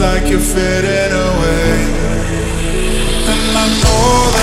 like you're fading away. And I know that.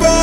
back.